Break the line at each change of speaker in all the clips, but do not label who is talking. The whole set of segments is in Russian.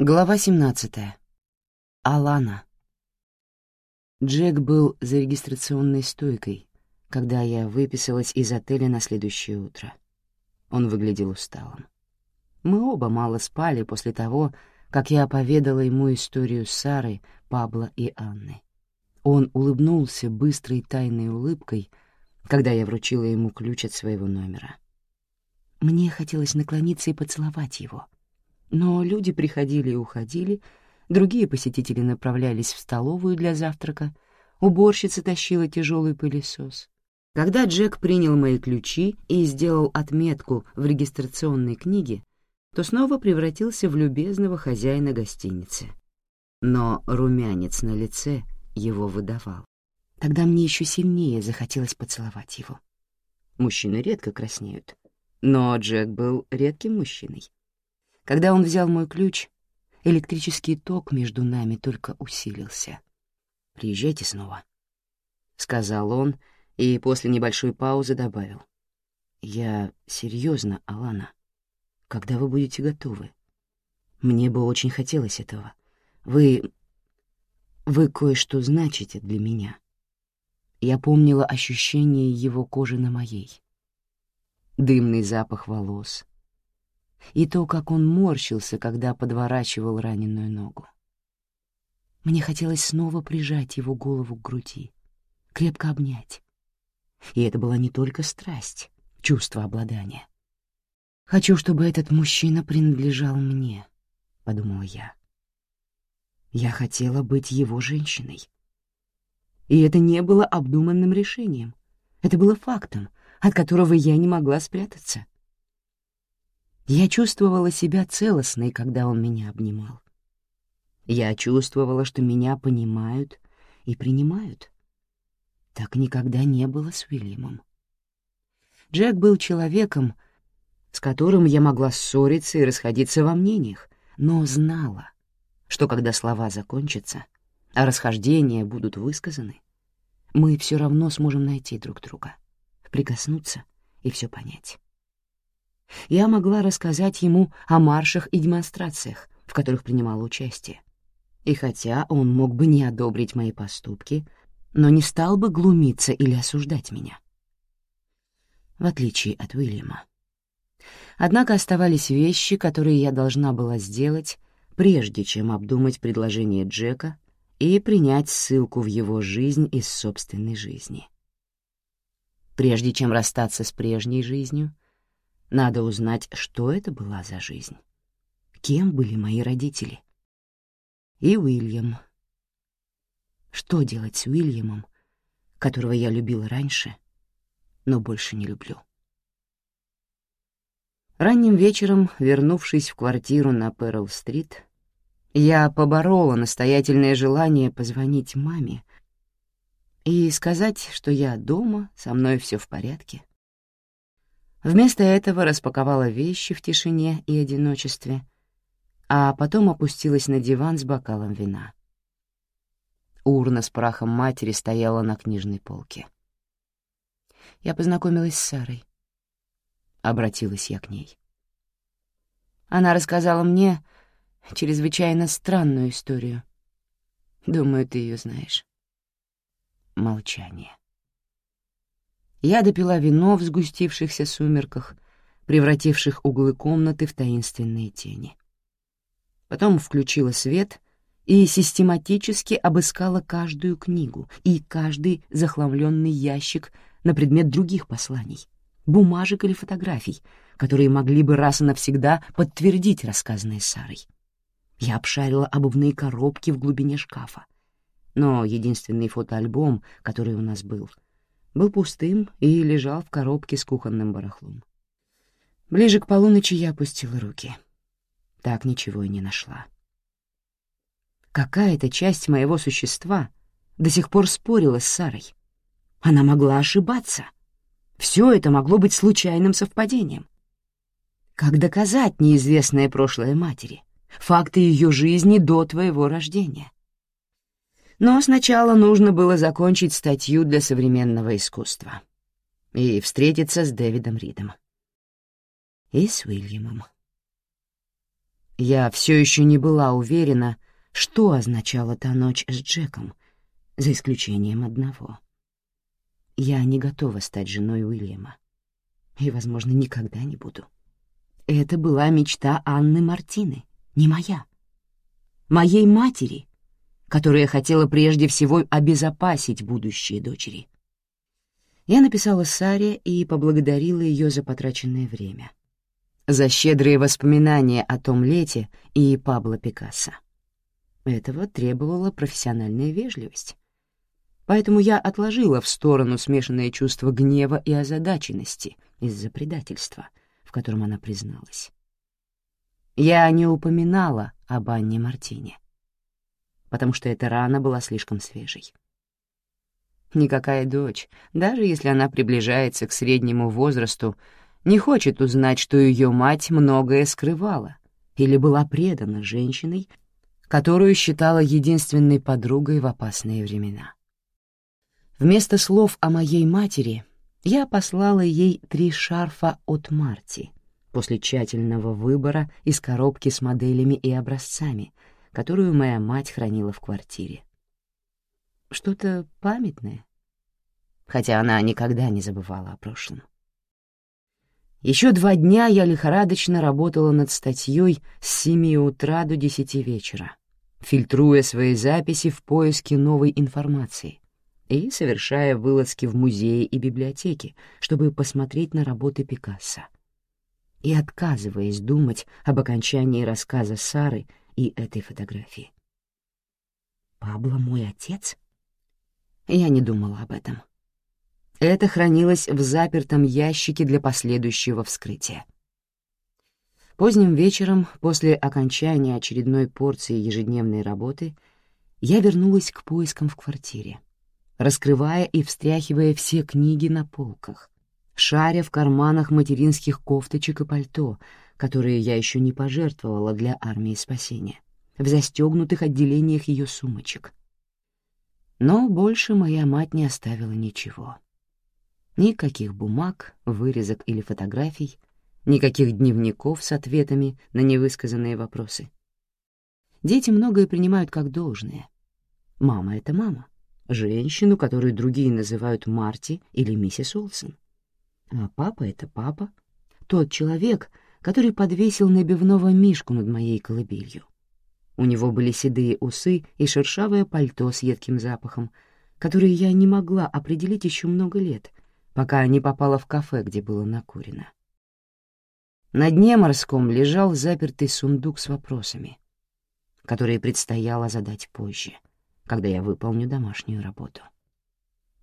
Глава 17. Алана. Джек был за регистрационной стойкой, когда я выписалась из отеля на следующее утро. Он выглядел усталым. Мы оба мало спали после того, как я поведала ему историю Сары, Пабла и Анны. Он улыбнулся быстрой тайной улыбкой, когда я вручила ему ключ от своего номера. Мне хотелось наклониться и поцеловать его — но люди приходили и уходили, другие посетители направлялись в столовую для завтрака, уборщица тащила тяжелый пылесос. Когда Джек принял мои ключи и сделал отметку в регистрационной книге, то снова превратился в любезного хозяина гостиницы. Но румянец на лице его выдавал. Тогда мне еще сильнее захотелось поцеловать его. Мужчины редко краснеют, но Джек был редким мужчиной. Когда он взял мой ключ, электрический ток между нами только усилился. «Приезжайте снова», — сказал он и после небольшой паузы добавил. «Я серьезно, Алана. Когда вы будете готовы? Мне бы очень хотелось этого. Вы... вы кое-что значите для меня». Я помнила ощущение его кожи на моей. Дымный запах волос — и то, как он морщился, когда подворачивал раненую ногу. Мне хотелось снова прижать его голову к груди, крепко обнять. И это была не только страсть, чувство обладания. «Хочу, чтобы этот мужчина принадлежал мне», — подумала я. Я хотела быть его женщиной. И это не было обдуманным решением. Это было фактом, от которого я не могла спрятаться. Я чувствовала себя целостной, когда он меня обнимал. Я чувствовала, что меня понимают и принимают. Так никогда не было с Уильямом. Джек был человеком, с которым я могла ссориться и расходиться во мнениях, но знала, что когда слова закончатся, а расхождения будут высказаны, мы все равно сможем найти друг друга, прикоснуться и все понять я могла рассказать ему о маршах и демонстрациях, в которых принимала участие. И хотя он мог бы не одобрить мои поступки, но не стал бы глумиться или осуждать меня. В отличие от Уильяма. Однако оставались вещи, которые я должна была сделать, прежде чем обдумать предложение Джека и принять ссылку в его жизнь из собственной жизни. Прежде чем расстаться с прежней жизнью, надо узнать, что это была за жизнь. Кем были мои родители? И Уильям. Что делать с Уильямом, которого я любила раньше, но больше не люблю? Ранним вечером, вернувшись в квартиру на Перл-стрит, я поборола настоятельное желание позвонить маме и сказать, что я дома, со мной все в порядке, Вместо этого распаковала вещи в тишине и одиночестве, а потом опустилась на диван с бокалом вина. Урна с прахом матери стояла на книжной полке. Я познакомилась с Сарой. Обратилась я к ней. Она рассказала мне чрезвычайно странную историю. Думаю, ты ее знаешь. Молчание. Я допила вино в сгустившихся сумерках, превративших углы комнаты в таинственные тени. Потом включила свет и систематически обыскала каждую книгу и каждый захламленный ящик на предмет других посланий, бумажек или фотографий, которые могли бы раз и навсегда подтвердить рассказанное Сарой. Я обшарила обувные коробки в глубине шкафа. Но единственный фотоальбом, который у нас был — был пустым и лежал в коробке с кухонным барахлом. Ближе к полуночи я опустила руки. Так ничего и не нашла. Какая-то часть моего существа до сих пор спорила с Сарой. Она могла ошибаться. Все это могло быть случайным совпадением. Как доказать неизвестное прошлое матери, факты ее жизни до твоего рождения? Но сначала нужно было закончить статью для современного искусства и встретиться с Дэвидом Ридом. И с Уильямом. Я все еще не была уверена, что означала та ночь с Джеком, за исключением одного. Я не готова стать женой Уильяма. И, возможно, никогда не буду. Это была мечта Анны Мартины, не моя. Моей матери, которая хотела прежде всего обезопасить будущее дочери. Я написала Саре и поблагодарила ее за потраченное время. За щедрые воспоминания о том лете и Пабло Пикассо. Этого требовала профессиональная вежливость. Поэтому я отложила в сторону смешанное чувство гнева и озадаченности из-за предательства, в котором она призналась. Я не упоминала об Анне Мартине, потому что эта рана была слишком свежей. Никакая дочь, даже если она приближается к среднему возрасту, не хочет узнать, что ее мать многое скрывала или была предана женщиной, которую считала единственной подругой в опасные времена. Вместо слов о моей матери я послала ей три шарфа от Марти после тщательного выбора из коробки с моделями и образцами, которую моя мать хранила в квартире. Что-то памятное, хотя она никогда не забывала о прошлом. Еще два дня я лихорадочно работала над статьей с семи утра до десяти вечера, фильтруя свои записи в поиске новой информации и совершая вылазки в музеи и библиотеки, чтобы посмотреть на работы Пикассо. И отказываясь думать об окончании рассказа Сары и этой фотографии. «Пабло мой отец?» Я не думала об этом. Это хранилось в запертом ящике для последующего вскрытия. Поздним вечером, после окончания очередной порции ежедневной работы, я вернулась к поискам в квартире, раскрывая и встряхивая все книги на полках, шаря в карманах материнских кофточек и пальто, которые я еще не пожертвовала для армии спасения, в застегнутых отделениях ее сумочек. Но больше моя мать не оставила ничего. Никаких бумаг, вырезок или фотографий, никаких дневников с ответами на невысказанные вопросы. Дети многое принимают как должное. Мама — это мама. Женщину, которую другие называют Марти или миссис Олсен. А папа — это папа. Тот человек, который подвесил набивного мишку над моей колыбелью. У него были седые усы и шершавое пальто с едким запахом, которые я не могла определить еще много лет, пока не попала в кафе, где было накурено. На дне морском лежал запертый сундук с вопросами, которые предстояло задать позже, когда я выполню домашнюю работу.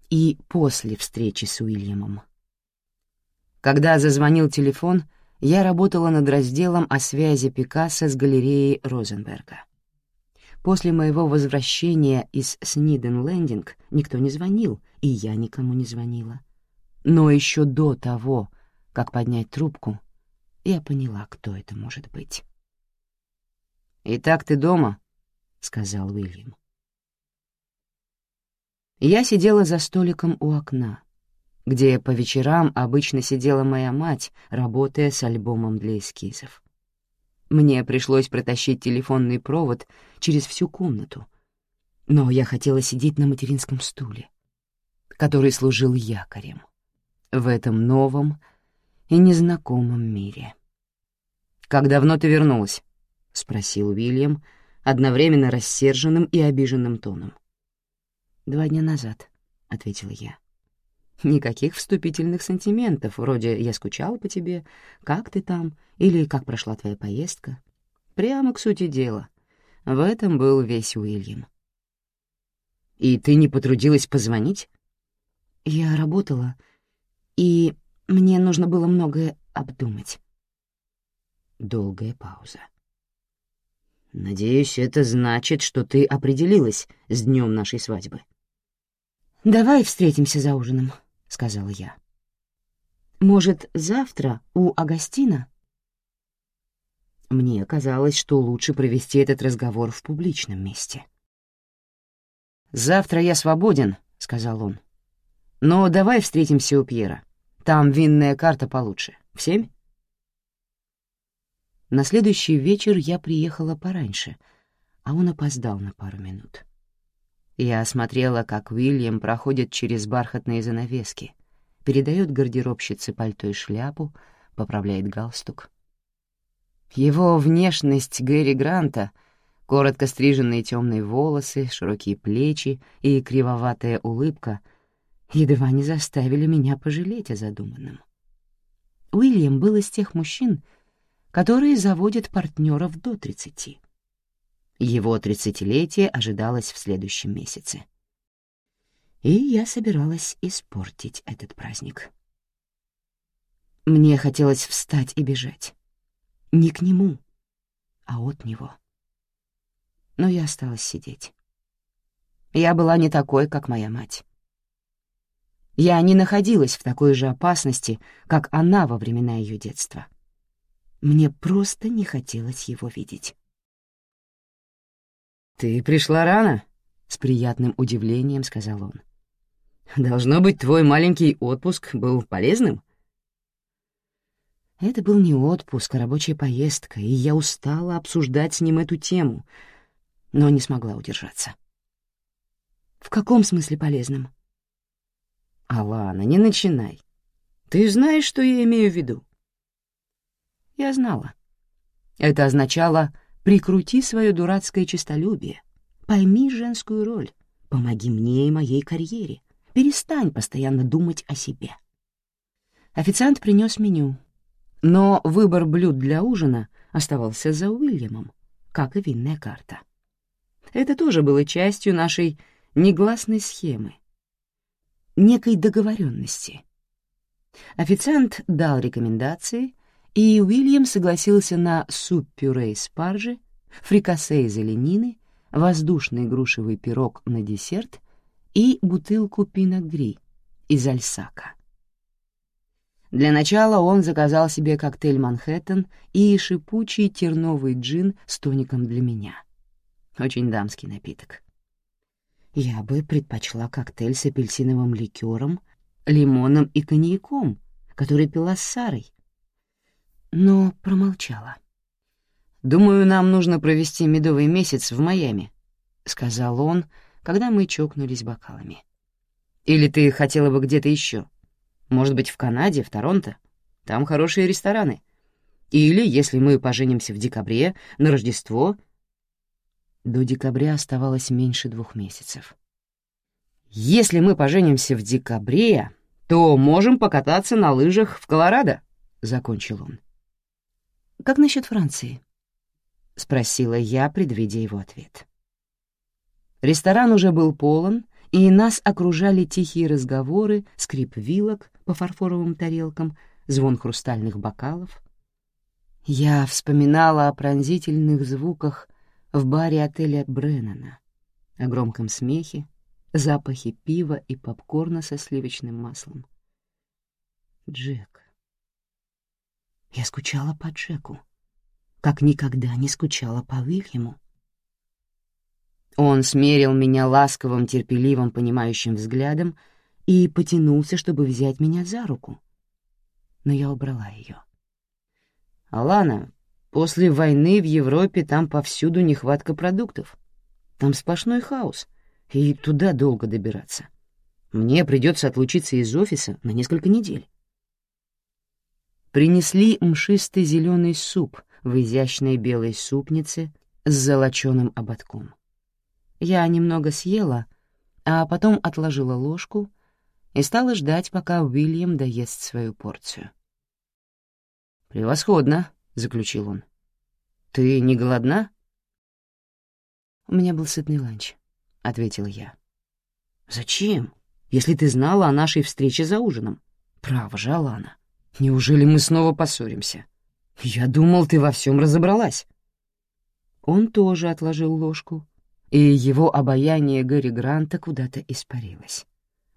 И после встречи с Уильямом. Когда зазвонил телефон, я работала над разделом о связи Пикассо с галереей Розенберга. После моего возвращения из Сниден-Лендинг никто не звонил, и я никому не звонила. Но еще до того, как поднять трубку, я поняла, кто это может быть. «Итак, ты дома?» — сказал Уильям. Я сидела за столиком у окна, где по вечерам обычно сидела моя мать, работая с альбомом для эскизов. Мне пришлось протащить телефонный провод через всю комнату, но я хотела сидеть на материнском стуле, который служил якорем в этом новом и незнакомом мире. «Как давно ты вернулась?» — спросил Уильям, одновременно рассерженным и обиженным тоном. «Два дня назад», — ответила я. «Никаких вступительных сантиментов, вроде «я скучал по тебе», «как ты там» или «как прошла твоя поездка». Прямо к сути дела. В этом был весь Уильям. «И ты не потрудилась позвонить?» «Я работала», и мне нужно было многое обдумать. Долгая пауза. «Надеюсь, это значит, что ты определилась с днем нашей свадьбы». «Давай встретимся за ужином», — сказала я. «Может, завтра у Агастина?» Мне казалось, что лучше провести этот разговор в публичном месте. «Завтра я свободен», — сказал он. Но давай встретимся у Пьера. Там винная карта получше. В семь?» На следующий вечер я приехала пораньше, а он опоздал на пару минут. Я осмотрела, как Уильям проходит через бархатные занавески, передает гардеробщице пальто и шляпу, поправляет галстук. Его внешность Гэри Гранта, коротко стриженные темные волосы, широкие плечи и кривоватая улыбка едва не заставили меня пожалеть о задуманном. Уильям был из тех мужчин, которые заводят партнеров до тридцати. Его тридцатилетие ожидалось в следующем месяце. И я собиралась испортить этот праздник. Мне хотелось встать и бежать. Не к нему, а от него. Но я осталась сидеть. Я была не такой, как моя мать. Я не находилась в такой же опасности, как она во времена ее детства. Мне просто не хотелось его видеть. «Ты пришла рано», — с приятным удивлением сказал он. «Должно быть, твой маленький отпуск был полезным?» Это был не отпуск, а рабочая поездка, и я устала обсуждать с ним эту тему, но не смогла удержаться. «В каком смысле полезным?» «Алана, не начинай. Ты знаешь, что я имею в виду?» Я знала. Это означало «прикрути свое дурацкое честолюбие, пойми женскую роль, помоги мне и моей карьере, перестань постоянно думать о себе». Официант принес меню, но выбор блюд для ужина оставался за Уильямом, как и винная карта. Это тоже было частью нашей негласной схемы, некой договоренности. Официант дал рекомендации, и Уильям согласился на суп-пюре из спаржи, фрикасе из оленины, воздушный грушевый пирог на десерт и бутылку пиногри из альсака. Для начала он заказал себе коктейль «Манхэттен» и шипучий терновый джин с тоником для меня. Очень дамский напиток. Я бы предпочла коктейль с апельсиновым ликером, лимоном и коньяком, который пила с Сарой. Но промолчала. «Думаю, нам нужно провести медовый месяц в Майами», — сказал он, когда мы чокнулись бокалами. «Или ты хотела бы где-то еще? Может быть, в Канаде, в Торонто? Там хорошие рестораны. Или, если мы поженимся в декабре, на Рождество — до декабря оставалось меньше двух месяцев. «Если мы поженимся в декабре, то можем покататься на лыжах в Колорадо», — закончил он. «Как насчет Франции?» — спросила я, предвидя его ответ. Ресторан уже был полон, и нас окружали тихие разговоры, скрип вилок по фарфоровым тарелкам, звон хрустальных бокалов. Я вспоминала о пронзительных звуках в баре отеля Бреннана, о громком смехе, запахе пива и попкорна со сливочным маслом. Джек. Я скучала по Джеку, как никогда не скучала по Уильяму. Он смерил меня ласковым, терпеливым, понимающим взглядом и потянулся, чтобы взять меня за руку. Но я убрала ее. «Алана, После войны в Европе там повсюду нехватка продуктов. Там сплошной хаос, и туда долго добираться. Мне придется отлучиться из офиса на несколько недель. Принесли мшистый зеленый суп в изящной белой супнице с золоченым ободком. Я немного съела, а потом отложила ложку и стала ждать, пока Уильям доест свою порцию. «Превосходно», — заключил он. «Ты не голодна?» «У меня был сытный ланч», — ответила я. «Зачем, если ты знала о нашей встрече за ужином? Право же, Алана. Неужели мы снова поссоримся? Я думал, ты во всем разобралась». Он тоже отложил ложку, и его обаяние Гэри Гранта куда-то испарилось.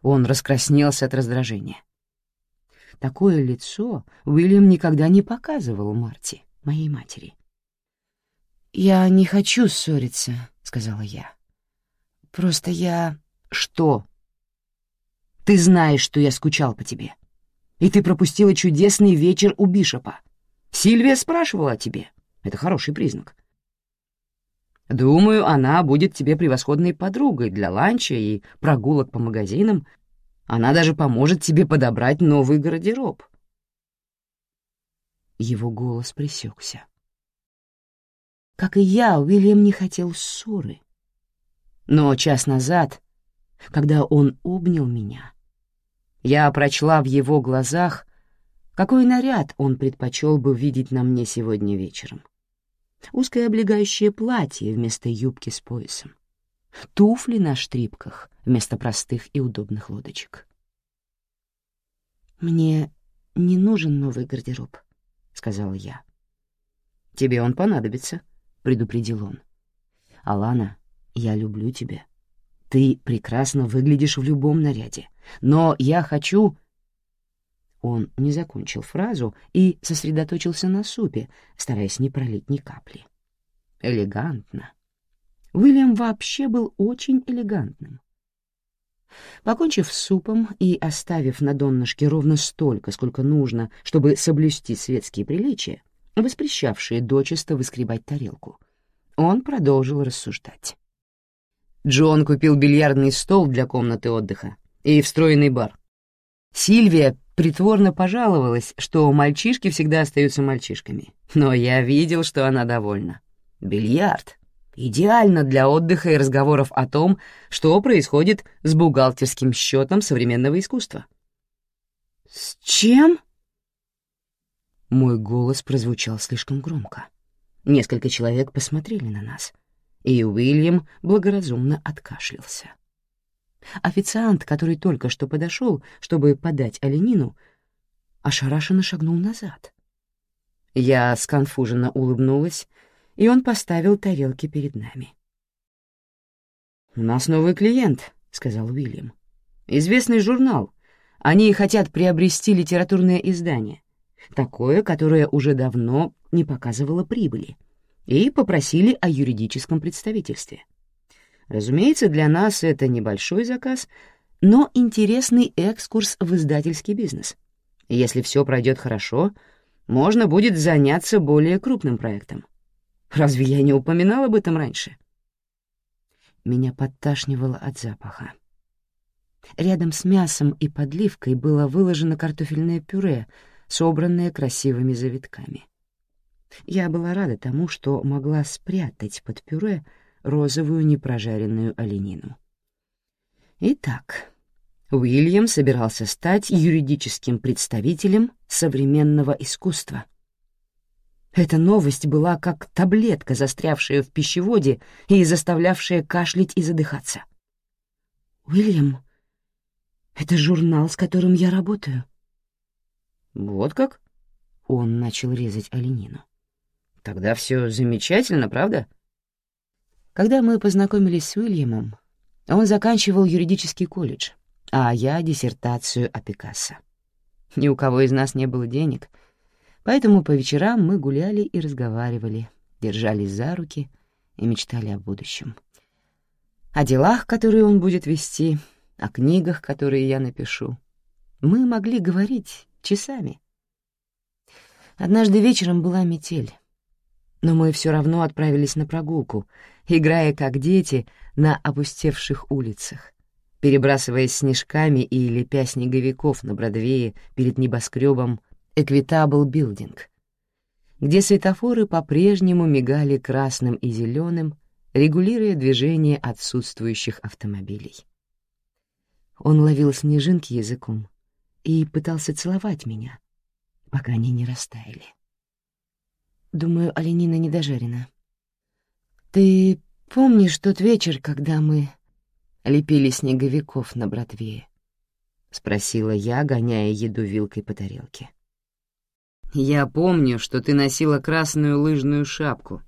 Он раскраснелся от раздражения. Такое лицо Уильям никогда не показывал Марти, моей матери. «Я не хочу ссориться», — сказала я. «Просто я...» «Что?» «Ты знаешь, что я скучал по тебе. И ты пропустила чудесный вечер у Бишопа. Сильвия спрашивала о тебе. Это хороший признак. Думаю, она будет тебе превосходной подругой для ланча и прогулок по магазинам. Она даже поможет тебе подобрать новый гардероб. Его голос пресекся. Как и я, Уильям не хотел ссоры. Но час назад, когда он обнял меня, я прочла в его глазах, какой наряд он предпочел бы видеть на мне сегодня вечером. Узкое облегающее платье вместо юбки с поясом. Туфли на штрипках вместо простых и удобных лодочек. «Мне не нужен новый гардероб», — сказала я. «Тебе он понадобится», — предупредил он. «Алана, я люблю тебя. Ты прекрасно выглядишь в любом наряде, но я хочу...» Он не закончил фразу и сосредоточился на супе, стараясь не пролить ни капли. Элегантно. Уильям вообще был очень элегантным. Покончив с супом и оставив на донышке ровно столько, сколько нужно, чтобы соблюсти светские приличия, воспрещавшие дочисто выскребать тарелку, он продолжил рассуждать. Джон купил бильярдный стол для комнаты отдыха и встроенный бар. Сильвия притворно пожаловалась, что мальчишки всегда остаются мальчишками, но я видел, что она довольна. Бильярд Идеально для отдыха и разговоров о том, что происходит с бухгалтерским счетом современного искусства. «С чем?» Мой голос прозвучал слишком громко. Несколько человек посмотрели на нас, и Уильям благоразумно откашлялся. Официант, который только что подошел, чтобы подать оленину, ошарашенно шагнул назад. Я сконфуженно улыбнулась и он поставил тарелки перед нами. «У нас новый клиент», — сказал Уильям. «Известный журнал. Они хотят приобрести литературное издание, такое, которое уже давно не показывало прибыли, и попросили о юридическом представительстве. Разумеется, для нас это небольшой заказ, но интересный экскурс в издательский бизнес. Если все пройдет хорошо, можно будет заняться более крупным проектом. Разве я не упоминал об этом раньше? Меня подташнивало от запаха. Рядом с мясом и подливкой было выложено картофельное пюре, собранное красивыми завитками. Я была рада тому, что могла спрятать под пюре розовую непрожаренную оленину. Итак, Уильям собирался стать юридическим представителем современного искусства — эта новость была как таблетка, застрявшая в пищеводе и заставлявшая кашлять и задыхаться. «Уильям, это журнал, с которым я работаю». «Вот как?» — он начал резать оленину. «Тогда все замечательно, правда?» Когда мы познакомились с Уильямом, он заканчивал юридический колледж, а я — диссертацию о Пикассо. Ни у кого из нас не было денег — Поэтому по вечерам мы гуляли и разговаривали, держались за руки и мечтали о будущем. О делах, которые он будет вести, о книгах, которые я напишу. Мы могли говорить часами. Однажды вечером была метель, но мы все равно отправились на прогулку, играя как дети на опустевших улицах, перебрасываясь снежками и лепя снеговиков на Бродвее перед небоскребом Equitable Building, где светофоры по-прежнему мигали красным и зеленым, регулируя движение отсутствующих автомобилей. Он ловил снежинки языком и пытался целовать меня, пока они не растаяли. Думаю, оленина недожарена. Ты помнишь тот вечер, когда мы лепили снеговиков на Бродвее? — спросила я, гоняя еду вилкой по тарелке. Я помню, что ты носила красную лыжную шапку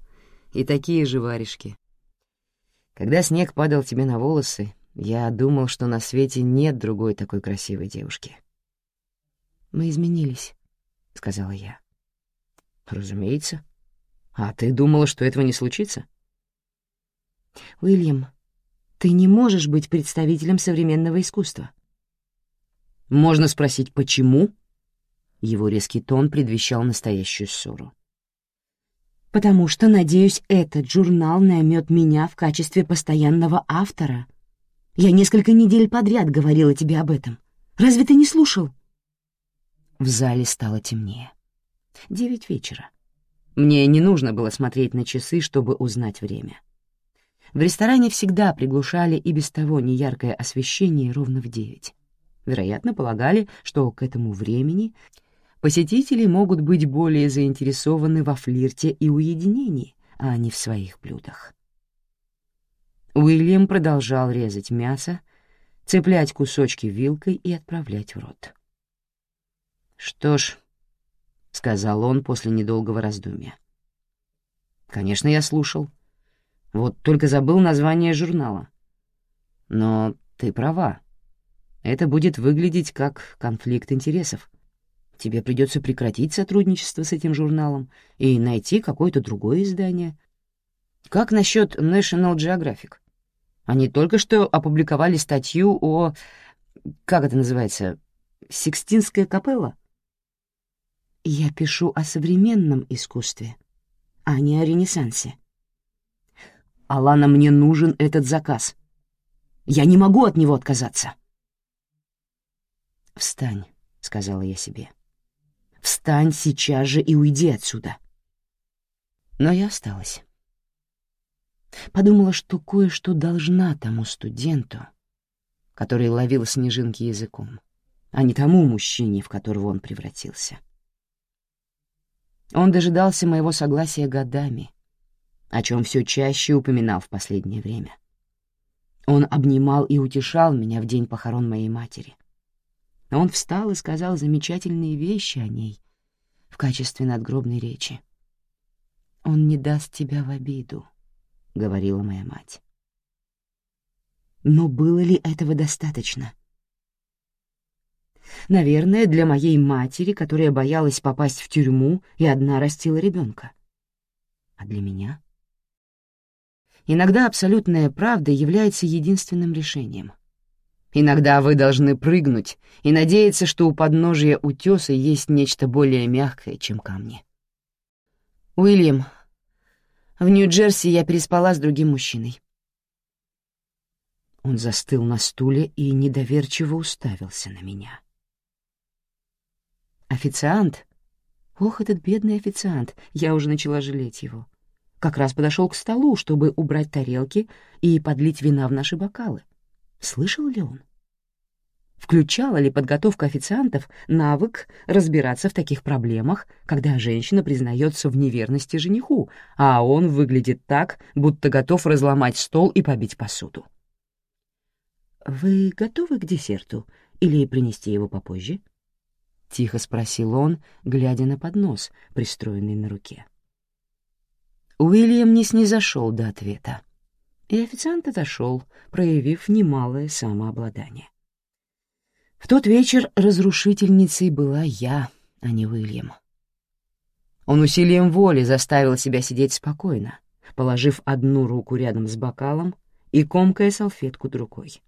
и такие же варежки. Когда снег падал тебе на волосы, я думал, что на свете нет другой такой красивой девушки. «Мы изменились», — сказала я. «Разумеется. А ты думала, что этого не случится?» «Уильям, ты не можешь быть представителем современного искусства». «Можно спросить, почему?» Его резкий тон предвещал настоящую ссору. потому что, надеюсь, этот журнал наймет меня в качестве постоянного автора. Я несколько недель подряд говорила тебе об этом. Разве ты не слушал?» В зале стало темнее. Девять вечера. Мне не нужно было смотреть на часы, чтобы узнать время. В ресторане всегда приглушали и без того неяркое освещение ровно в девять. Вероятно, полагали, что к этому времени посетители могут быть более заинтересованы во флирте и уединении, а не в своих блюдах. Уильям продолжал резать мясо, цеплять кусочки вилкой и отправлять в рот. «Что ж», — сказал он после недолгого раздумья. «Конечно, я слушал. Вот только забыл название журнала. Но ты права. Это будет выглядеть как конфликт интересов. Тебе придется прекратить сотрудничество с этим журналом и найти какое-то другое издание. Как насчет National Geographic? Они только что опубликовали статью о... Как это называется? Сикстинская капелла? Я пишу о современном искусстве, а не о Ренессансе. Алана, мне нужен этот заказ. Я не могу от него отказаться. «Встань», — сказала я себе. «Встань сейчас же и уйди отсюда». Но я осталась. Подумала, что кое-что должна тому студенту, который ловил снежинки языком, а не тому мужчине, в которого он превратился. Он дожидался моего согласия годами, о чем все чаще упоминал в последнее время. Он обнимал и утешал меня в день похорон моей матери. Он встал и сказал замечательные вещи о ней в качестве надгробной речи. «Он не даст тебя в обиду», — говорила моя мать. Но было ли этого достаточно? Наверное, для моей матери, которая боялась попасть в тюрьму и одна растила ребенка. А для меня? Иногда абсолютная правда является единственным решением. Иногда вы должны прыгнуть и надеяться, что у подножия утеса есть нечто более мягкое, чем камни. Уильям, в Нью-Джерси я переспала с другим мужчиной. Он застыл на стуле и недоверчиво уставился на меня. Официант? Ох, этот бедный официант, я уже начала жалеть его. Как раз подошел к столу, чтобы убрать тарелки и подлить вина в наши бокалы. Слышал ли он? Включала ли подготовка официантов навык разбираться в таких проблемах, когда женщина признается в неверности жениху, а он выглядит так, будто готов разломать стол и побить посуду? «Вы готовы к десерту или принести его попозже?» — тихо спросил он, глядя на поднос, пристроенный на руке. Уильям не снизошел до ответа, и официант отошел, проявив немалое самообладание. В тот вечер разрушительницей была я, а не Уильям. Он усилием воли заставил себя сидеть спокойно, положив одну руку рядом с бокалом и комкая салфетку другой.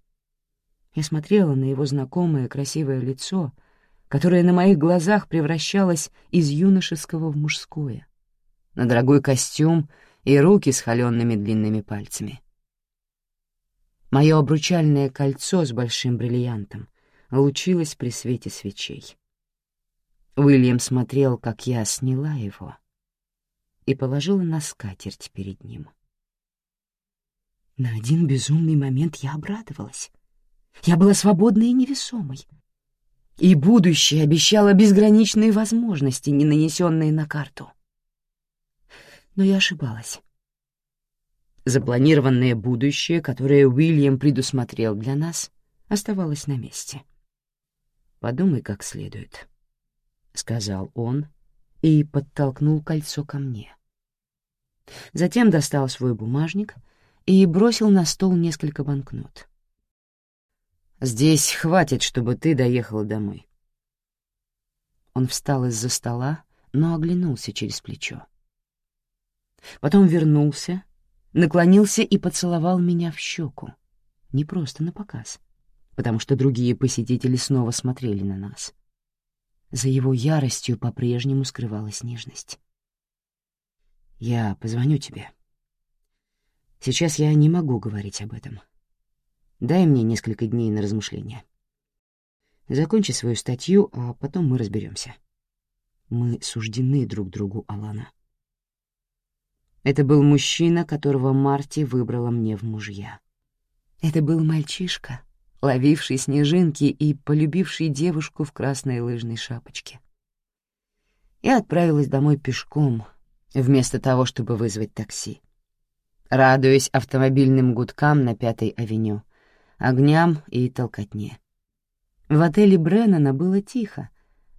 Я смотрела на его знакомое красивое лицо — которое на моих глазах превращалось из юношеского в мужское, на дорогой костюм и руки с холеными длинными пальцами. Мое обручальное кольцо с большим бриллиантом лучилось при свете свечей. Уильям смотрел, как я сняла его и положила на скатерть перед ним. На один безумный момент я обрадовалась. Я была свободной и невесомой — и будущее обещало безграничные возможности, не нанесенные на карту. Но я ошибалась. Запланированное будущее, которое Уильям предусмотрел для нас, оставалось на месте. «Подумай как следует», — сказал он и подтолкнул кольцо ко мне. Затем достал свой бумажник и бросил на стол несколько банкнот. Здесь хватит, чтобы ты доехала домой. Он встал из-за стола, но оглянулся через плечо. Потом вернулся, наклонился и поцеловал меня в щеку. Не просто на показ, потому что другие посетители снова смотрели на нас. За его яростью по-прежнему скрывалась нежность. Я позвоню тебе. Сейчас я не могу говорить об этом. Дай мне несколько дней на размышления. Закончи свою статью, а потом мы разберемся. Мы суждены друг другу, Алана. Это был мужчина, которого Марти выбрала мне в мужья. Это был мальчишка, ловивший снежинки и полюбивший девушку в красной лыжной шапочке. Я отправилась домой пешком, вместо того, чтобы вызвать такси. Радуясь автомобильным гудкам на Пятой авеню, огням и толкотне. В отеле Бреннана было тихо,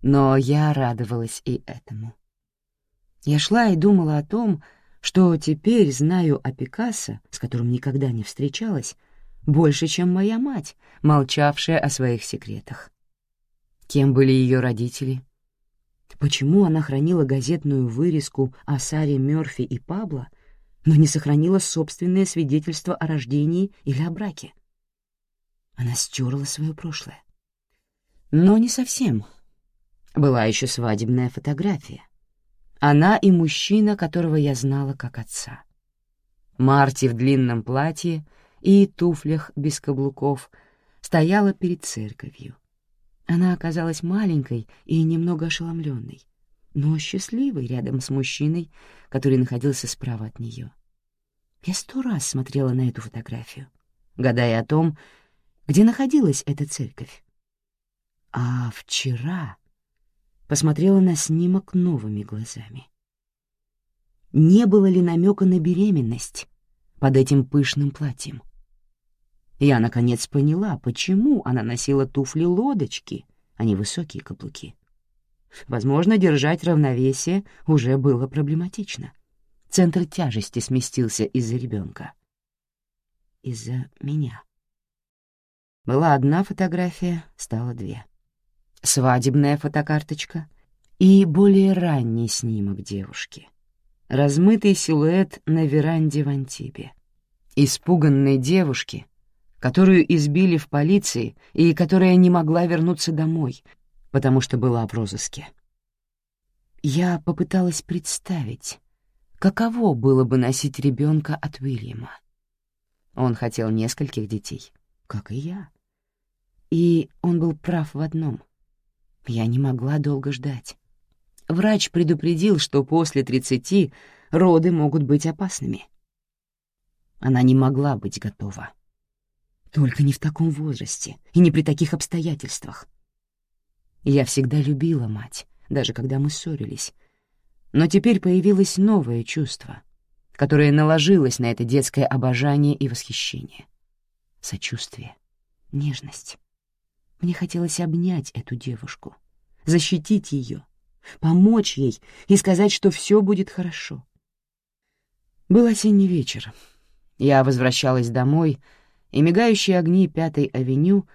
но я радовалась и этому. Я шла и думала о том, что теперь знаю о Пикассо, с которым никогда не встречалась, больше, чем моя мать, молчавшая о своих секретах. Кем были ее родители? Почему она хранила газетную вырезку о Саре Мёрфи и Пабло, но не сохранила собственное свидетельство о рождении или о браке? Она стерла свое прошлое. Но не совсем. Была еще свадебная фотография. Она и мужчина, которого я знала как отца. Марти в длинном платье и туфлях без каблуков стояла перед церковью. Она оказалась маленькой и немного ошеломленной, но счастливой рядом с мужчиной, который находился справа от нее. Я сто раз смотрела на эту фотографию, гадая о том, где находилась эта церковь. А вчера посмотрела на снимок новыми глазами. Не было ли намека на беременность под этим пышным платьем? Я, наконец, поняла, почему она носила туфли-лодочки, а не высокие каблуки. Возможно, держать равновесие уже было проблематично. Центр тяжести сместился из-за ребенка. Из-за меня. Была одна фотография, стало две свадебная фотокарточка и более ранний снимок девушки. Размытый силуэт на веранде в Антибе. Испуганной девушки, которую избили в полиции и которая не могла вернуться домой, потому что была в розыске. Я попыталась представить, каково было бы носить ребенка от Уильяма. Он хотел нескольких детей, как и я. И он был прав в одном. Я не могла долго ждать. Врач предупредил, что после тридцати роды могут быть опасными. Она не могла быть готова. Только не в таком возрасте и не при таких обстоятельствах. Я всегда любила мать, даже когда мы ссорились. Но теперь появилось новое чувство, которое наложилось на это детское обожание и восхищение. Сочувствие, нежность. Мне хотелось обнять эту девушку, защитить ее, помочь ей и сказать, что все будет хорошо. Был осенний вечер. Я возвращалась домой, и мигающие огни Пятой авеню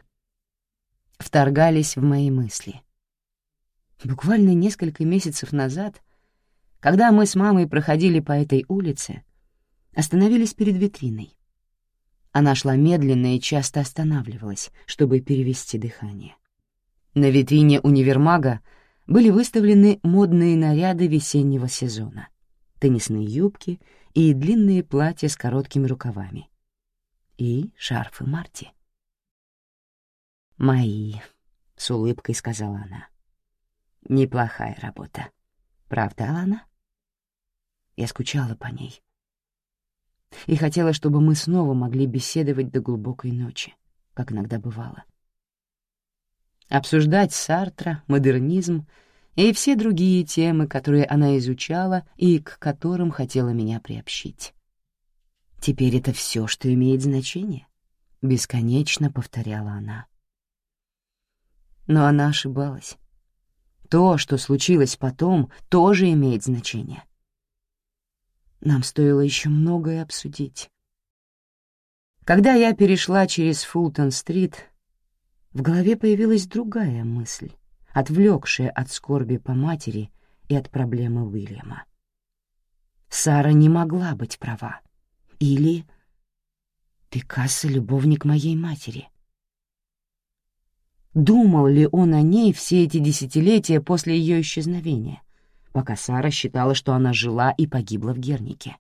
вторгались в мои мысли. Буквально несколько месяцев назад, когда мы с мамой проходили по этой улице, остановились перед витриной. Она шла медленно и часто останавливалась, чтобы перевести дыхание. На витрине универмага были выставлены модные наряды весеннего сезона, теннисные юбки и длинные платья с короткими рукавами. И шарфы Марти. «Мои», — с улыбкой сказала она. «Неплохая работа. Правда, Алана?» Я скучала по ней и хотела, чтобы мы снова могли беседовать до глубокой ночи, как иногда бывало. Обсуждать Сартра, модернизм и все другие темы, которые она изучала и к которым хотела меня приобщить. «Теперь это все, что имеет значение», — бесконечно повторяла она. Но она ошибалась. То, что случилось потом, тоже имеет значение — нам стоило еще многое обсудить. Когда я перешла через Фултон-стрит, в голове появилась другая мысль, отвлекшая от скорби по матери и от проблемы Уильяма. Сара не могла быть права. Или Пикассо — любовник моей матери. Думал ли он о ней все эти десятилетия после ее исчезновения? Пока Сара считала, что она жила и погибла в Гернике.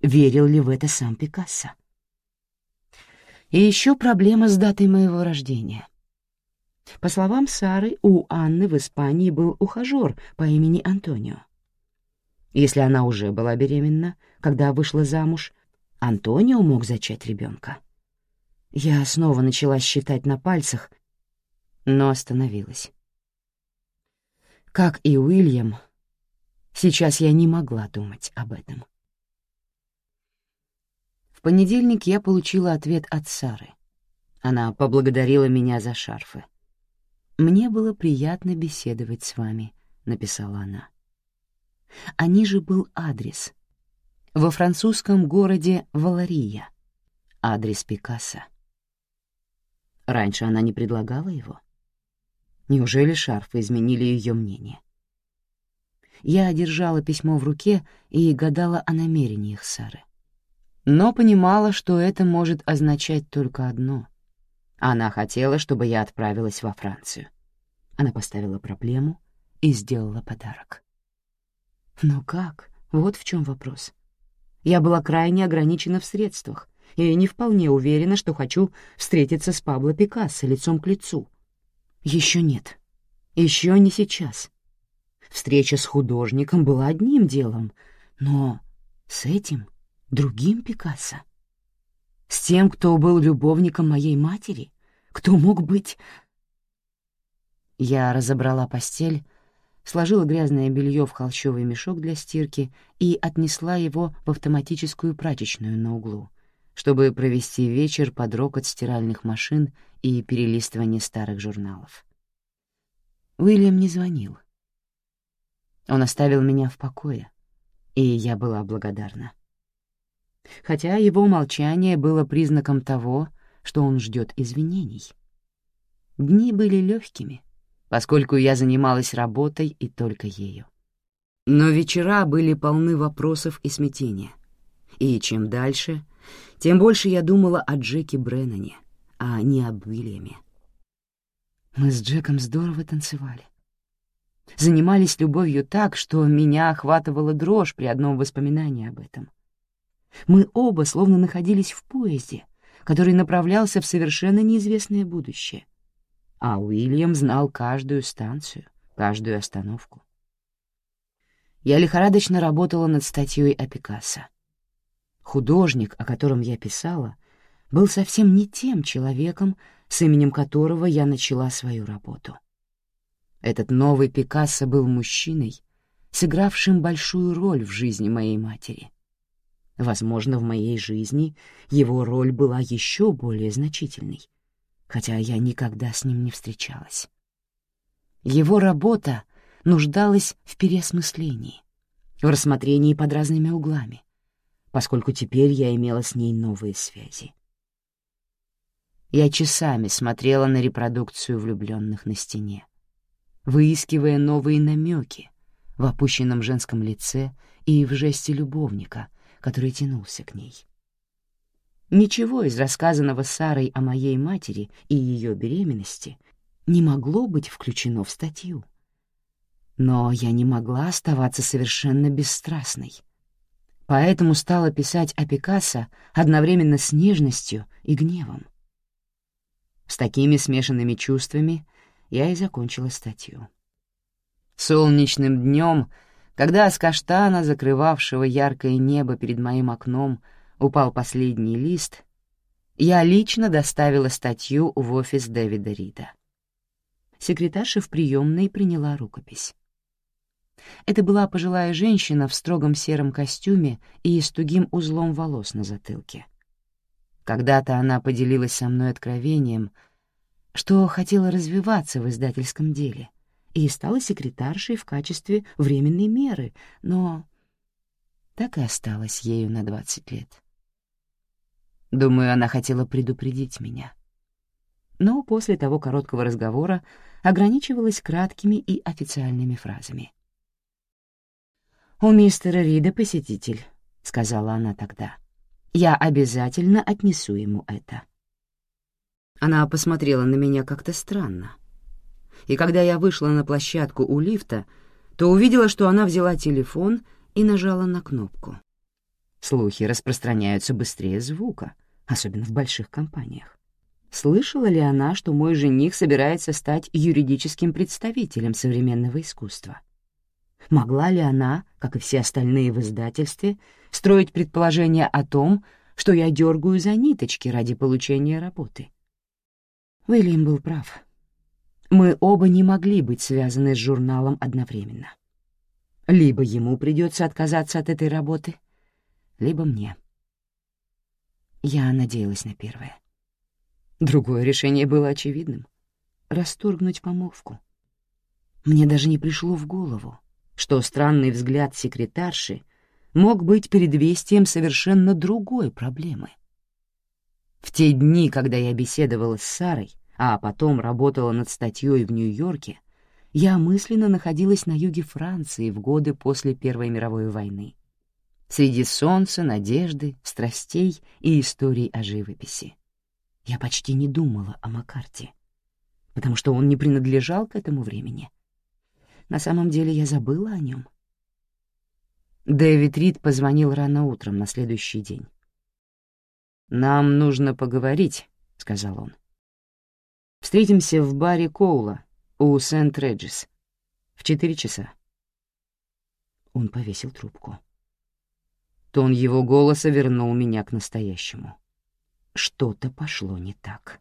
Верил ли в это сам Пикассо? И еще проблема с датой моего рождения. По словам Сары, у Анны в Испании был ухажер по имени Антонио. Если она уже была беременна, когда вышла замуж, Антонио мог зачать ребенка. Я снова начала считать на пальцах, но остановилась. Как и Уильям, сейчас я не могла думать об этом. В понедельник я получила ответ от Сары. Она поблагодарила меня за шарфы. «Мне было приятно беседовать с вами», — написала она. А ниже был адрес. Во французском городе Валария. Адрес Пикассо. Раньше она не предлагала его. Неужели шарфы изменили ее мнение? Я держала письмо в руке и гадала о намерениях Сары. Но понимала, что это может означать только одно. Она хотела, чтобы я отправилась во Францию. Она поставила проблему и сделала подарок. Но как? Вот в чем вопрос. Я была крайне ограничена в средствах и не вполне уверена, что хочу встретиться с Пабло Пикассо лицом к лицу. Еще нет. Еще не сейчас. Встреча с художником была одним делом, но с этим другим Пикассо. С тем, кто был любовником моей матери, кто мог быть... Я разобрала постель, сложила грязное белье в холщовый мешок для стирки и отнесла его в автоматическую прачечную на углу, чтобы провести вечер под рокот стиральных машин и перелистывание старых журналов. Уильям не звонил. Он оставил меня в покое, и я была благодарна. Хотя его молчание было признаком того, что он ждет извинений. Дни были легкими, поскольку я занималась работой и только ею. Но вечера были полны вопросов и смятения. И чем дальше, тем больше я думала о Джеке Бреннане, а не об Уильяме. Мы с Джеком здорово танцевали. Занимались любовью так, что меня охватывала дрожь при одном воспоминании об этом. Мы оба словно находились в поезде, который направлялся в совершенно неизвестное будущее. А Уильям знал каждую станцию, каждую остановку. Я лихорадочно работала над статьей о Пикассо. Художник, о котором я писала, был совсем не тем человеком, с именем которого я начала свою работу. Этот новый Пикассо был мужчиной, сыгравшим большую роль в жизни моей матери. Возможно, в моей жизни его роль была еще более значительной, хотя я никогда с ним не встречалась. Его работа нуждалась в переосмыслении, в рассмотрении под разными углами, поскольку теперь я имела с ней новые связи. Я часами смотрела на репродукцию влюбленных на стене, выискивая новые намеки в опущенном женском лице и в жесте любовника — который тянулся к ней. Ничего из рассказанного Сарой о моей матери и ее беременности не могло быть включено в статью. Но я не могла оставаться совершенно бесстрастной. Поэтому стала писать о Пикассо одновременно с нежностью и гневом. С такими смешанными чувствами я и закончила статью. Солнечным днем — когда с каштана, закрывавшего яркое небо перед моим окном, упал последний лист, я лично доставила статью в офис Дэвида Рида. Секретарша в приемной приняла рукопись. Это была пожилая женщина в строгом сером костюме и с тугим узлом волос на затылке. Когда-то она поделилась со мной откровением, что хотела развиваться в издательском деле — и стала секретаршей в качестве временной меры, но так и осталась ею на двадцать лет. Думаю, она хотела предупредить меня. Но после того короткого разговора ограничивалась краткими и официальными фразами. «У мистера Рида посетитель», — сказала она тогда. «Я обязательно отнесу ему это». Она посмотрела на меня как-то странно, и когда я вышла на площадку у лифта, то увидела, что она взяла телефон и нажала на кнопку. Слухи распространяются быстрее звука, особенно в больших компаниях. Слышала ли она, что мой жених собирается стать юридическим представителем современного искусства? Могла ли она, как и все остальные в издательстве, строить предположение о том, что я дергаю за ниточки ради получения работы? Уильям был прав. Мы оба не могли быть связаны с журналом одновременно. Либо ему придется отказаться от этой работы, либо мне. Я надеялась на первое. Другое решение было очевидным — расторгнуть помолвку. Мне даже не пришло в голову, что странный взгляд секретарши мог быть предвестием совершенно другой проблемы. В те дни, когда я беседовала с Сарой, а потом работала над статьей в Нью-Йорке, я мысленно находилась на юге Франции в годы после Первой мировой войны, среди солнца, надежды, страстей и историй о живописи. Я почти не думала о Макарте, потому что он не принадлежал к этому времени. На самом деле я забыла о нем. Дэвид Рид позвонил рано утром на следующий день. «Нам нужно поговорить», — сказал он. «Встретимся в баре Коула у Сент-Реджис в четыре часа». Он повесил трубку. Тон его голоса вернул меня к настоящему. Что-то пошло не так.